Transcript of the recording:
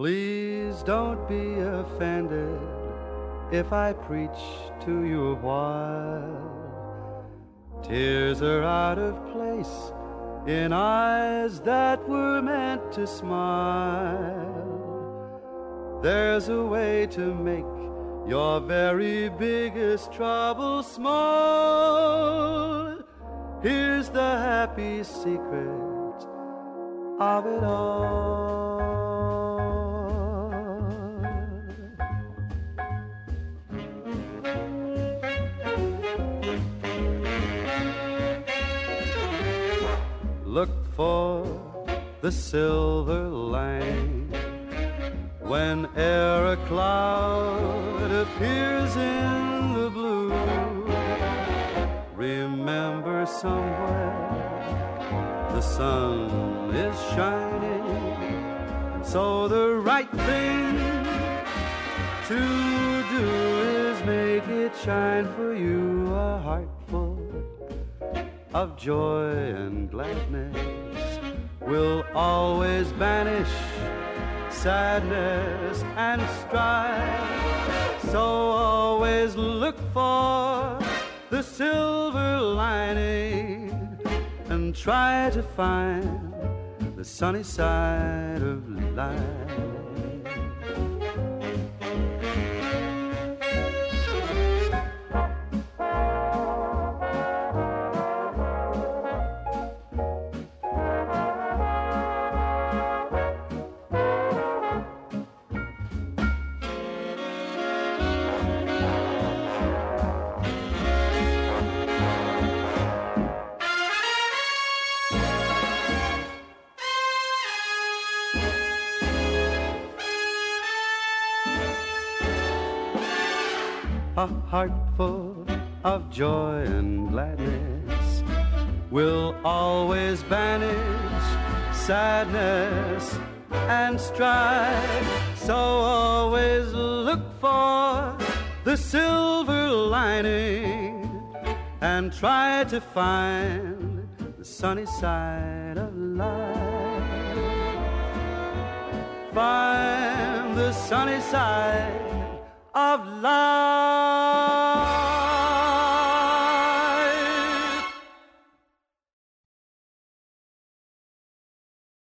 Please don't be offended if I preach to you a while. Tears are out of place in eyes that were meant to smile. There's a way to make your very biggest trouble small. Here's the happy secret of it all. Look for the silver line whene'er a cloud appears in the blue. Remember somewhere the sun is shining, so the right thing to do is make it shine for you a heart full of joy and gladness will always banish sadness and strife. So always look for the silver lining and try to find the sunny side of life. A heart full of joy and gladness will always banish sadness and strife. So always look for the silver lining and try to find the sunny side of life. Find the sunny side of love.